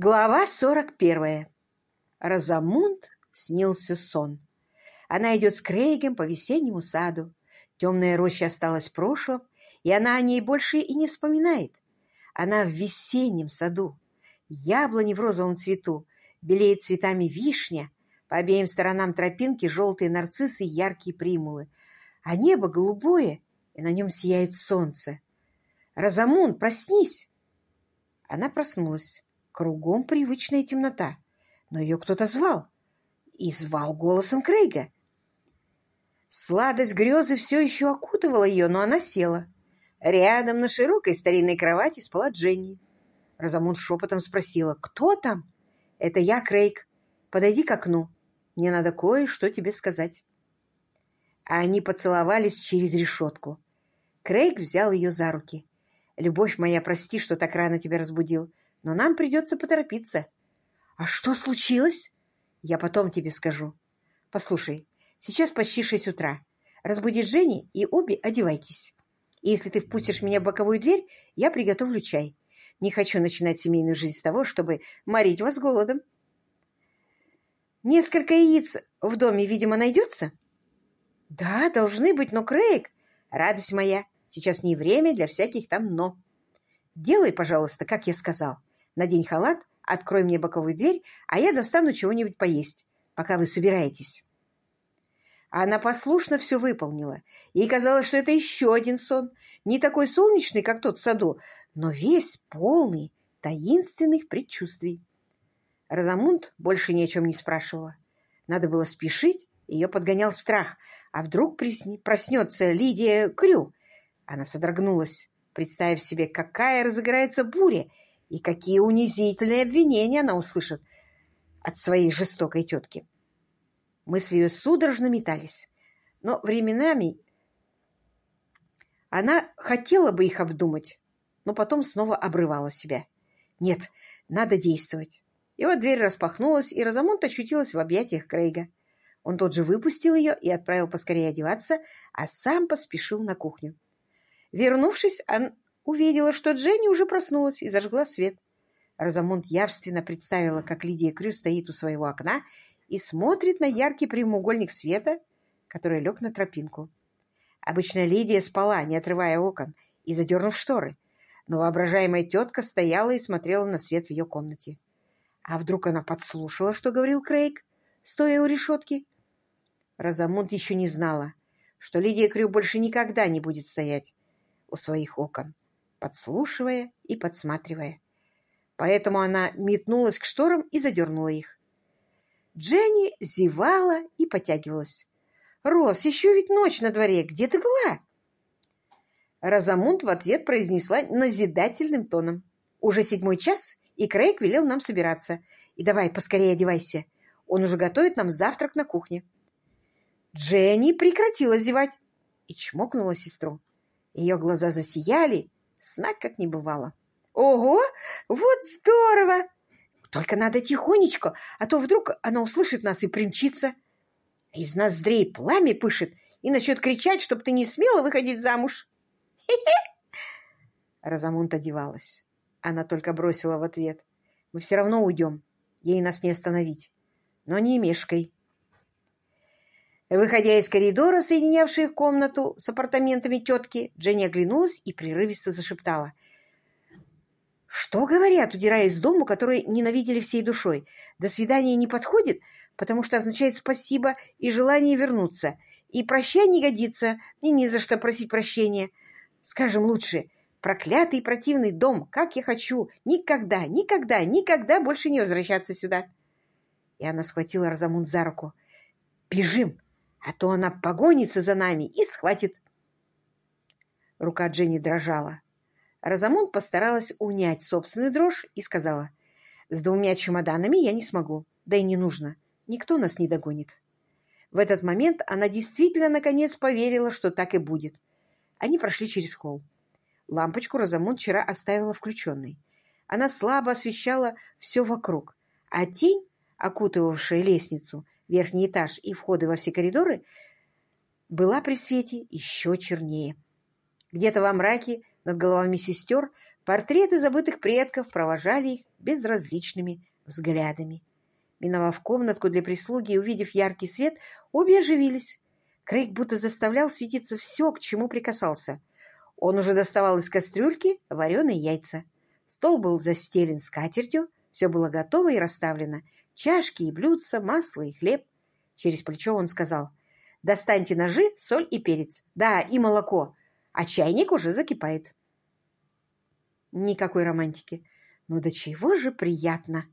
Глава сорок первая. Розамунд снился сон. Она идет с Крейгом по весеннему саду. Темная роща осталась в прошлом, и она о ней больше и не вспоминает. Она в весеннем саду. Яблони в розовом цвету, белеет цветами вишня, по обеим сторонам тропинки желтые нарциссы и яркие примулы, а небо голубое, и на нем сияет солнце. «Розамунд, проснись!» Она проснулась. Кругом привычная темнота, но ее кто-то звал. И звал голосом Крейга. Сладость грезы все еще окутывала ее, но она села. Рядом на широкой старинной кровати спала Дженни. Розамунд шепотом спросила, «Кто там?» «Это я, Крейг. Подойди к окну. Мне надо кое-что тебе сказать». А они поцеловались через решетку. Крейг взял ее за руки. «Любовь моя, прости, что так рано тебя разбудил, но нам придется поторопиться». «А что случилось?» «Я потом тебе скажу. Послушай, сейчас почти шесть утра. Разбуди Дженни и обе одевайтесь. И если ты впустишь меня в боковую дверь, я приготовлю чай. Не хочу начинать семейную жизнь с того, чтобы морить вас голодом». «Несколько яиц в доме, видимо, найдется?» «Да, должны быть, но, Крейг, радость моя, сейчас не время для всяких там «но». Делай, пожалуйста, как я сказал. Надень халат, открой мне боковую дверь, а я достану чего-нибудь поесть, пока вы собираетесь». Она послушно все выполнила. Ей казалось, что это еще один сон, не такой солнечный, как тот в саду, но весь полный таинственных предчувствий. Розамунд больше ни о чем не спрашивала. Надо было спешить, ее подгонял страх. А вдруг проснется Лидия Крю? Она содрогнулась, представив себе, какая разыграется буря и какие унизительные обвинения она услышит от своей жестокой тетки. Мысли ее судорожно метались, но временами она хотела бы их обдумать, но потом снова обрывала себя. Нет, надо действовать. И вот дверь распахнулась, и Розамонт очутилась в объятиях Крейга. Он тут же выпустил ее и отправил поскорее одеваться, а сам поспешил на кухню. Вернувшись, он увидела, что Дженни уже проснулась и зажгла свет. Розамунд явственно представила, как Лидия Крю стоит у своего окна и смотрит на яркий прямоугольник света, который лег на тропинку. Обычно Лидия спала, не отрывая окон и задернув шторы, но воображаемая тетка стояла и смотрела на свет в ее комнате. А вдруг она подслушала, что говорил Крейг, стоя у решетки? Розамунд еще не знала, что Лидия Крю больше никогда не будет стоять у своих окон, подслушивая и подсматривая. Поэтому она метнулась к шторам и задернула их. Дженни зевала и потягивалась. «Рос, еще ведь ночь на дворе. Где ты была?» Розамунд в ответ произнесла назидательным тоном. «Уже седьмой час, и Крейг велел нам собираться. И давай, поскорее одевайся. Он уже готовит нам завтрак на кухне». Дженни прекратила зевать и чмокнула сестру. Ее глаза засияли, сна как не бывало. «Ого! Вот здорово! Только надо тихонечко, а то вдруг она услышит нас и примчится. Из ноздрей пламя пышет и начнет кричать, чтоб ты не смела выходить замуж. Хе-хе!» Розамунт одевалась. Она только бросила в ответ. «Мы все равно уйдем. Ей нас не остановить. Но не мешкой». Выходя из коридора, соединявший их комнату с апартаментами тетки, Дженни оглянулась и прерывисто зашептала. «Что говорят, удирая из дому, который ненавидели всей душой? До свидания не подходит, потому что означает спасибо и желание вернуться. И прощай не годится, мне не за что просить прощения. Скажем лучше, проклятый противный дом, как я хочу, никогда, никогда, никогда больше не возвращаться сюда». И она схватила Розамунд за руку. «Бежим!» А то она погонится за нами и схватит. Рука Дженни дрожала. Розамунд постаралась унять собственную дрожь и сказала, «С двумя чемоданами я не смогу, да и не нужно. Никто нас не догонит». В этот момент она действительно наконец поверила, что так и будет. Они прошли через холл. Лампочку Розамунд вчера оставила включенной. Она слабо освещала все вокруг, а тень, окутывавшая лестницу, верхний этаж и входы во все коридоры, была при свете еще чернее. Где-то во мраке над головами сестер Портреты забытых предков провожали их безразличными взглядами. Миновав комнатку для прислуги и увидев яркий свет, обе оживились. Крейг будто заставлял светиться все, к чему прикасался. Он уже доставал из кастрюльки вареные яйца. Стол был застелен скатертью, все было готово и расставлено. Чашки и блюдца, масло и хлеб. Через плечо он сказал, «Достаньте ножи, соль и перец. Да, и молоко. А чайник уже закипает». Никакой романтики. Но до чего же приятно!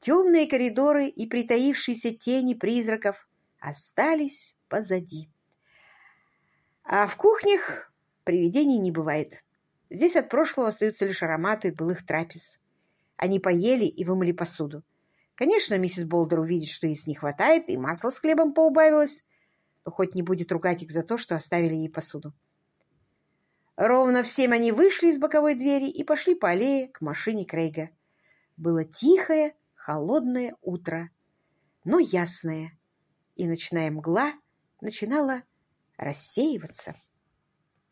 Темные коридоры и притаившиеся тени призраков остались позади. А в кухнях привидений не бывает. Здесь от прошлого остаются лишь ароматы былых трапез. Они поели и вымыли посуду. Конечно, миссис Болдер увидит, что яиц не хватает, и масло с хлебом поубавилось, но хоть не будет ругать их за то, что оставили ей посуду. Ровно в семь они вышли из боковой двери и пошли по аллее к машине Крейга. Было тихое, холодное утро, но ясное, и ночная мгла начинала рассеиваться.